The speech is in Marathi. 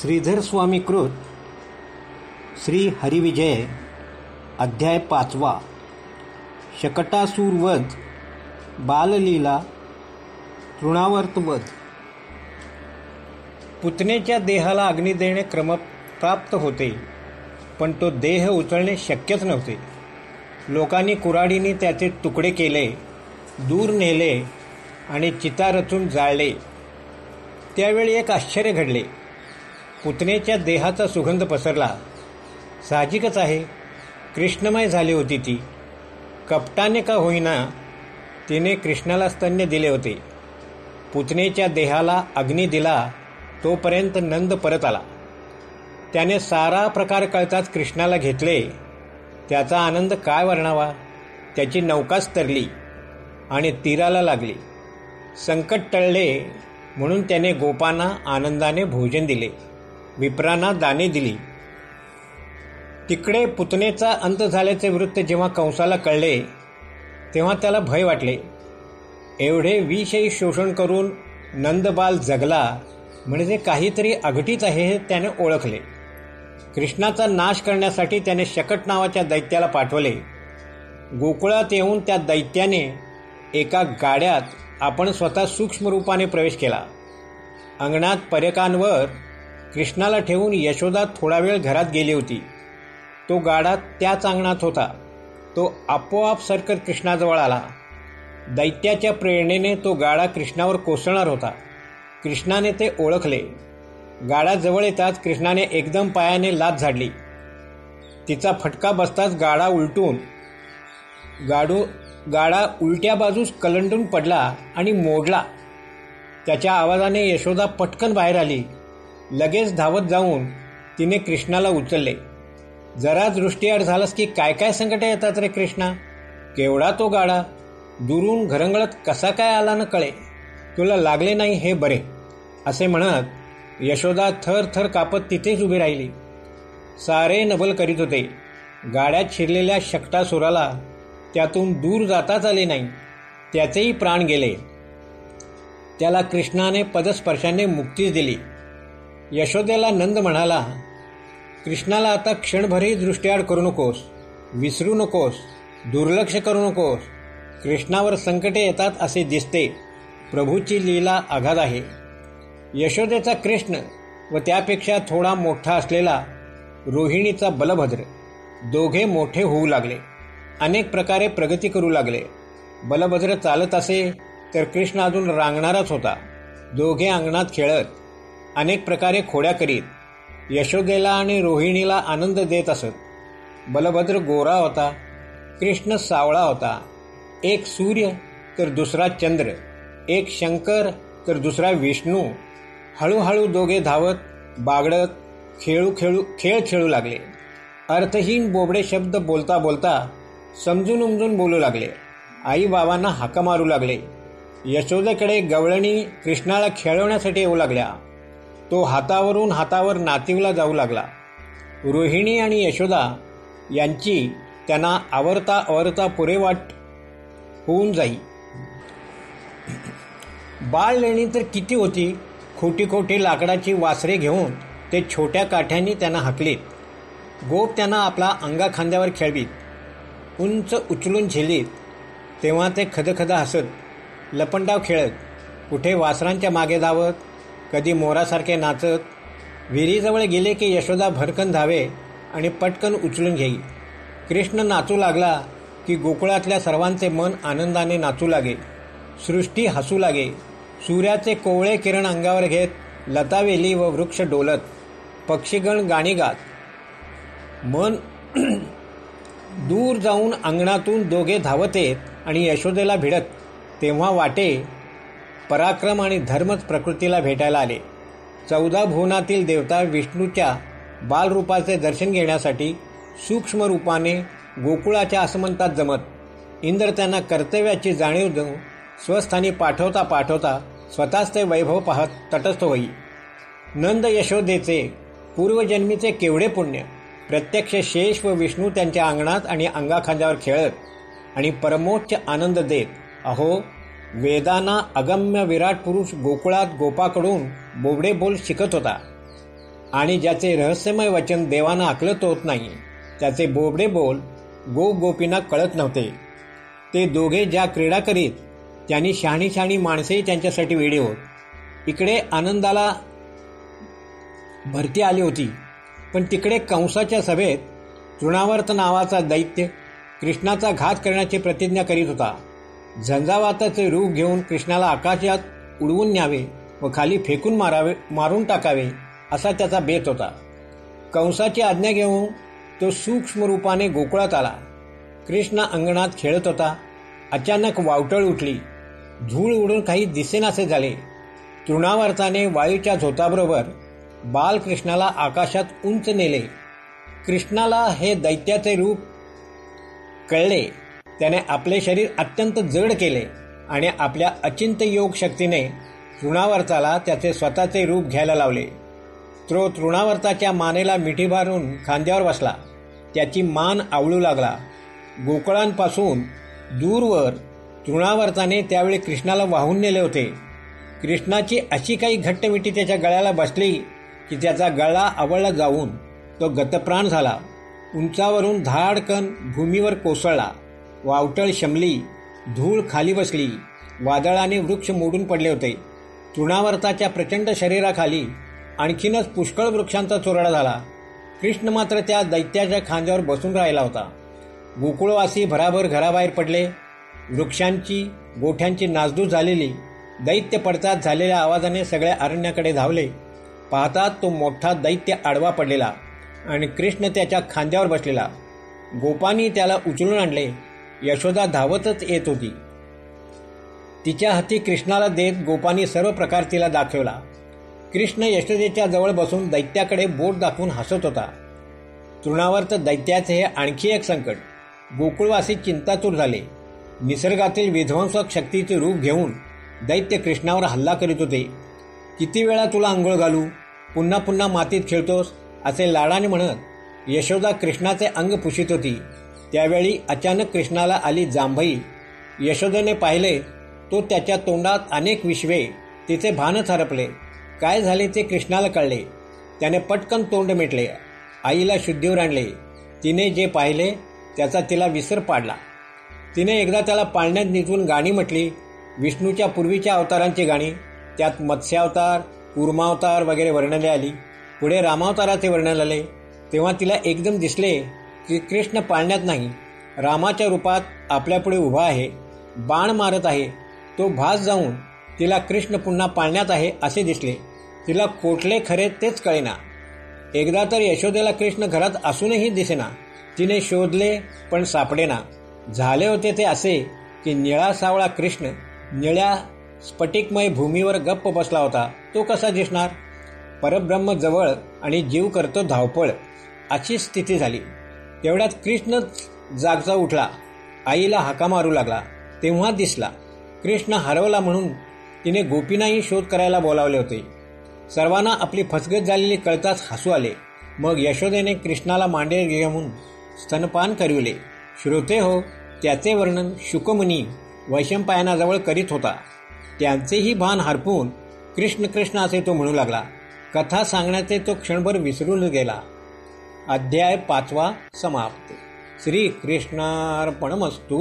श्रीधर स्वामी कृत श्री हरिविजय अध्याय पाचवा. शकटासूरवध बाललीला तृणावर्तवध पुतनेच्या देहाला अग्नी देणे क्रम प्राप्त होते पण तो देह उचलणे शक्यच नव्हते. लोकांनी कुऱ्हाडीने त्याचे तुकडे केले दूर नेले आणि चिता रचून जाळले. त्यावेळी एक आश्चर्य घडले. पुतण्याच्या देहाचा सुगंध पसरला. साहजिकच आहे. कृष्णमय झाली होती ती. कपटाने का होईना तिने कृष्णाला स्तन्य दिले होते. पुतणेच्या देहाला अग्नी दिला तोपर्यंत नंद परत आला. त्याने सारा प्रकार कळताच कृष्णाला घेतले. त्याचा आनंद काय वर्णावा? त्याची नौकाच तरली आणि तीराला लागली. संकट टळले म्हणून त्याने गोपांना आनंदाने भोजन दिले. विप्रांना दाने दिली. तिकडे पुतनेचा अंत झाल्याचे वृत्त जेव्हा कंसाला कळले तेव्हा त्याला भय वाटले. एवढे विषयी शोषण करून नंदबाल जगला म्हणजे काहीतरी अघटित आहे हे त्याने ओळखले. कृष्णाचा नाश करण्यासाठी त्याने शकट नावाच्या दैत्याला पाठवले. गोकुळात येऊन त्या दैत्याने एका गाड्यात आपण स्वतः सूक्ष्म रूपाने प्रवेश केला. अंगणात पर्यकांवर कृष्णाला ठेवून यशोदा थोडा वेळ घरात गेली होती. तो गाडा त्याच अंगणात होता. तो आपोआप सरकत कृष्णाजवळ आला. दैत्याच्या प्रेरणेने तो गाडा कृष्णावर कोसळणार होता. कृष्णाने ते ओळखले. गाडा जवळ येताच कृष्णाने एकदम पायाने लात झाडली. तिचा फटका बसताच गाडा उलटून गाडू गाडा उलट्या बाजूस कलंडून पडला आणि मोडला. त्याच्या आवाजाने यशोदा पटकन बाहेर आली. लगेच धावत जाऊन तिने कृष्णाला उचलले. जरा दृष्टीआड झालंस की काय काय संकट येतात रे कृष्णा? केवढा तो गाडा? दुरून घरंगळत कसा काय आला न कळे? तुला लागले नाही हे बरे. असे म्हणत यशोदा थर थर कापत तिथेच उभी राहिली. सारे नबल करीत होते. गाड्यात शिरलेल्या शकटासुराला त्यातून दूर जाताच आले नाही. त्याचेही प्राण गेले. त्याला कृष्णाने पदस्पर्शाने मुक्तीच दिली. यशोदेला नंद म्हणाला कृष्णाला आता क्षणभरही दृष्टीआड करू नकोस विसरू नकोस दुर्लक्ष करू नकोस. कृष्णावर संकटे येतात असे दिसते. प्रभूची लीला आघात आहे. यशोदेचा कृष्ण व त्यापेक्षा थोडा मोठा असलेला रोहिणीचा बलभद्र दोघे मोठे होऊ लागले. अनेक प्रकारे प्रगती करू लागले. बलभद्र चालत असे तर कृष्ण अजून रांगणाराच होता. दोघे अंगणात खेळत अनेक प्रकारे खोड्या करीत यशोदेला आणि रोहिणीला आनंद देत असत. बलभद्र गोरा होता कृष्ण सावळा होता. एक सूर्य तर दुसरा चंद्र. एक शंकर तर दुसरा विष्णू. हळूहळू दोघे धावत बागडत खेळू खेळू खेळ खेळू लागले. अर्थहीन बोबडे शब्द बोलता बोलता समजून उमजून बोलू लागले. आई बाबांना हाका मारू लागले. यशोदेकडे गवळणी कृष्णाला खेळवण्यासाठी येऊ लागल्या. तो हातावरून हातावर नातीवला जाऊ लागला. रोहिणी आणि यशोदा यांची त्यांना आवरता आवरता पुरेवाट होऊन जाई. बाळ लेणी तर किती होती? खोटी खोटी लाकडाची वासरे घेऊन ते छोट्या काठ्यांनी त्यांना हाकलीत. गोप त्यांना आपला अंगा खांद्यावर खेळवीत. उंच उचलून झेलीत. तेव्हा ते खदखदा हसत लपंडाव खेळत कुठे वासरांच्या मागे धावत कधी मोरासारखे नाचत विहिरीजवळ गेले की यशोदा भरकन धावे आणि पटकन उचलून घेई. कृष्ण नाचू लागला की गोकुळातल्या सर्वांचे मन आनंदाने नाचू लागे. सृष्टी हसू लागे. सूर्याचे कोवळे किरण अंगावर घेत लतावेली व वृक्ष डोलत. पक्षीगण गाणी गात. मन दूर जाऊन अंगणातून दोघे धावत येत आणि यशोदेला भिडत. तेव्हा वाटे पराक्रम आणि धर्मच प्रकृतीला भेटायला आले. चौदा भुवनातील देवता विष्णूच्या बालरूपाचे दर्शन घेण्यासाठी सूक्ष्म रूपाने गोकुळाच्या आसमंतात जमत. इंद्र त्यांना कर्तव्याची जाणीव देऊन स्वस्थानी पाठवता पाठवता स्वतःच ते वैभव पाहत तटस्थ होई. नंद यशोदेचे पूर्वजन्मीचे केवढे पुण्य. प्रत्यक्ष शेष व विष्णू त्यांच्या अंगणात आणि अंगाखांद्यावर खेळत आणि परमोच्च आनंद देत अहो वेदांना अगम्य विराट पुरुष गोकुळात गोपाकडून बोबडे बोल शिकत होता. आणि ज्याचे रहस्यमय वचन देवानं आकलत होत नाही त्याचे बोबडे बोल गो गोपींना कळत नव्हते. ते दोघे ज्या क्रीडा करीत त्यांनी शहाणी शहाणी माणसेही त्यांच्यासाठी वेळी होत. इकडे आनंदाला भरती आली होती पण तिकडे कंसाच्या सभेत तृणावर्त नावाचा दैत्य कृष्णाचा घात करण्याची प्रतिज्ञा करीत होता. झंझावाताचे रूप घेऊन कृष्णाला आकाशात उडवून न्यावे व खाली फेकून मारावे मारून टाकावे असा त्याचा बेत होता. कंसाची आज्ञा घेऊन तो सूक्ष्म रूपाने गोकुळात आला. कृष्ण अंगणात खेळत होता. अचानक वावटळ उठली. धूळ उडून काही दिसेनासे झाले. तृणावर्ताने वायूच्या झोताबरोबर बालकृष्णाला आकाशात उंच नेले. कृष्णाला हे दैत्याचे रूप कळले. त्याने आपले शरीर अत्यंत जड केले आणि आपल्या अचिंत्य योग शक्तीने तृणावर्ताला त्याचे स्वतःचे रूप घ्यायला लावले. तो तृणावर्ताच्या मानेला मिठी भारून खांद्यावर बसला. त्याची मान आवळू लागला. गोकळांपासून दूरवर तृणावर्ताने त्यावेळी कृष्णाला वाहून नेले होते. कृष्णाची अशी काही घट्ट मिठी त्याच्या गळ्याला बसली की त्याचा गळा आवळला जाऊन तो गतप्राण झाला. उंचावरून धाडकन भूमीवर कोसळला. वावटळ शमली धूळ खाली बसली वादळाने वृक्ष मोडून पडले होते. तृणावर्ताच्या प्रचंड शरीराखाली आणखीनच पुष्कळ वृक्षांचा चोरडा झाला. कृष्ण मात्र त्या दैत्याच्या खांद्यावर बसून राहिला होता. गोकुळवासी भराभर घराबाहेर पडले. वृक्षांची गोठ्यांची नासधूस झालेली दैत्य पडतात झालेल्या आवाजाने सगळ्या अरण्याकडे धावले. पाहतात तो मोठा दैत्य आडवा पडलेला आणि कृष्ण त्याच्या खांद्यावर बसलेला. गोपानी त्याला उचलून आणले. यशोदा धावतच येत होती. तिच्या हाती कृष्णाला देत गोपानी सर्व प्रकार तिला दाखवला. कृष्ण यशोदेच्या जवळ बसून दैत्याकडे बोट दाखवून हसत होता. तृणावर्त दैत्याचे हे आणखी एक संकट. गोकुळवासी चिंतातूर झाले. निसर्गातील विध्वंसक शक्तीचे रूप घेऊन दैत्य कृष्णावर हल्ला करीत होते. किती वेळा तुला आंघोळ घालू? पुन्हा पुन्हा मातीत खेळतोस? असे लाडाने म्हणत यशोदा कृष्णाचे अंग पुशीत होती. त्यावेळी अचानक कृष्णाला आली जांभई. यशोदेने पाहिले तो त्याच्या तोंडात अनेक विश्वे तिचे भानच हरपले काय झाले ते कृष्णाला कळले. त्याने पटकन तोंड मिटले. आईला शुद्धीवर आणले. तिने जे पाहिले त्याचा तिला विसर पाडला. तिने एकदा त्याला पाळण्यात निजून गाणी म्हटली. विष्णूच्या पूर्वीच्या अवतारांची गाणी. त्यात मत्स्यावतार कुर्मावतार वगैरे वर्णले आली. पुढे रामावताराचे वर्णन आले. तेव्हा तिला एकदम दिसले. की कृष्ण पाळण्यात नाही. रामाच्या रूपात आपल्यापुढे उभा आहे बाण मारत आहे तो भास जाऊन तिला कृष्ण पुन्हा पाळण्यात आहे असे दिसले. तिला कोठले खरे तेच कळेना. एकदा तर यशोदेला कृष्ण घरात असूनही दिसेना. तिने शोधले पण सापडेना. झाले होते ते असे की निळा सावळा कृष्ण निळ्या स्फटिकमय भूमीवर गप्प बसला होता. तो कसा दिसणार? परब्रह्म जवळ आणि जीव करतो धावपळ अशी स्थिती झाली. तेवढ्यात कृष्ण जागचा उठला. आईला हाका मारू लागला. तेव्हा दिसला. कृष्ण हरवला म्हणून तिने गोपीनाही शोध करायला बोलावले होते. सर्वांना आपली फसगत झालेली कळताच हसू आले. मग यशोदेने कृष्णाला मांडे घेऊन स्तनपान करविले. श्रोते हो त्याचे वर्णन शुकमुनी वैशंपायनाजवळ करीत होता. त्यांचेही भान हरपून कृष्ण कृष्ण असे तो म्हणू लागला. कथा सांगण्याचे तो क्षणभर विसरून गेला. अध्याय पाचवा समाप्त. श्री कृष्णार्पणमस्तू